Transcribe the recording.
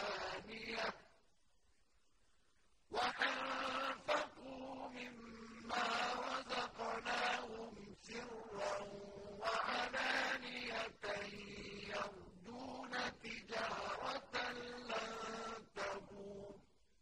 ثمانية وأنفقوا مما رزقناهم سرا وعلانية